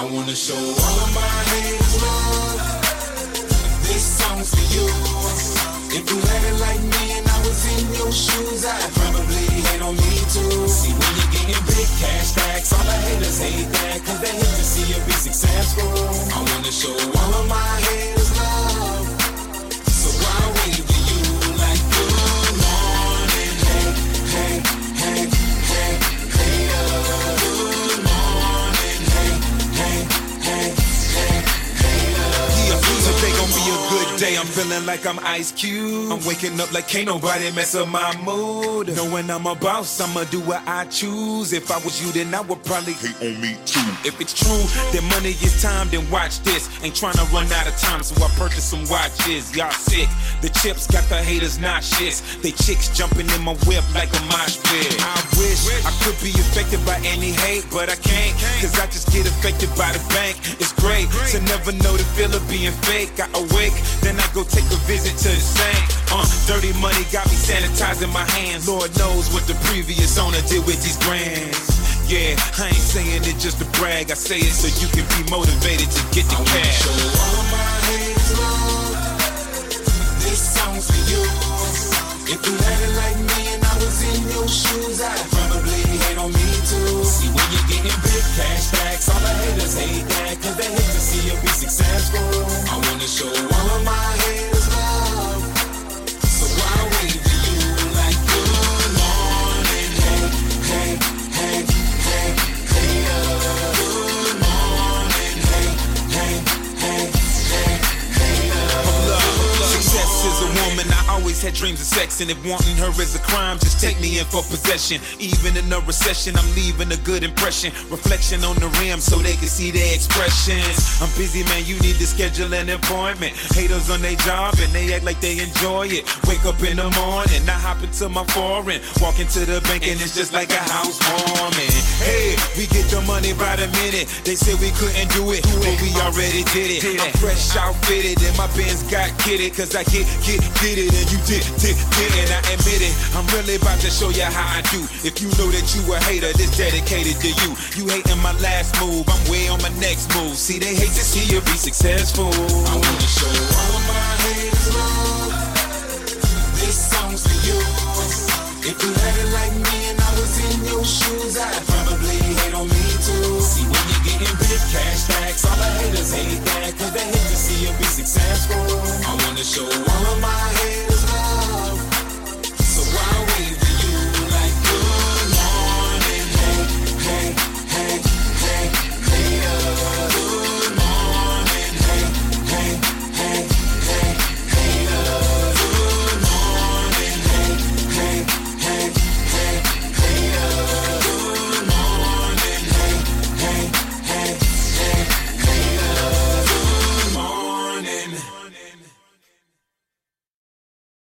I wanna show all of my haters love. This song's for you. If you had it like me and I was in your shoes, I'd I'm feeling like I'm Ice Cube. I'm waking up like can't nobody mess up my mood. Knowing I'm a boss, I'ma do what I choose. If I was you, then I would probably hate on me too. If it's true that money is time, then watch this. Ain't trying to run out of time, so I purchase some watches. Y'all sick. The chips got the haters not shits. They chicks jumping in my whip like a mosh pit. Affected by any hate, but I can't. Cause I just get affected by the bank. It's great to never know the feel of being fake. I awake, then I go take a visit to the sink. Uh, dirty money got me sanitizing my hands. Lord knows what the previous owner did with these grands. Yeah, I ain't saying it just to brag. I say it so you can be motivated to get the I cash. show all my haters love. This song's for you. If you had it like me and I was in your shoes, I'd I always had dreams of sex, and if wanting her is a crime, just take me in for possession. Even in a recession, I'm leaving a good impression. Reflection on the rim so they can see their expressions. I'm busy, man. You need to schedule an appointment. Haters on their job and they act like they enjoy it. Wake up in the morning, I hop into my foreign. Walk into the bank and it's just like a housewarming. Hey, we get the money by the minute. They said we couldn't do it, but we already did it. I'm fresh outfitted, and my bins got kitted. Cause I get, get, get it, and you did, did, did, and I admit it. I'm really about to show you how I do. If you know that you a hater, this dedicated to you. You hating my last move, I'm way on my next move. See, they hate to see you be successful. I wanna show all my haters love. so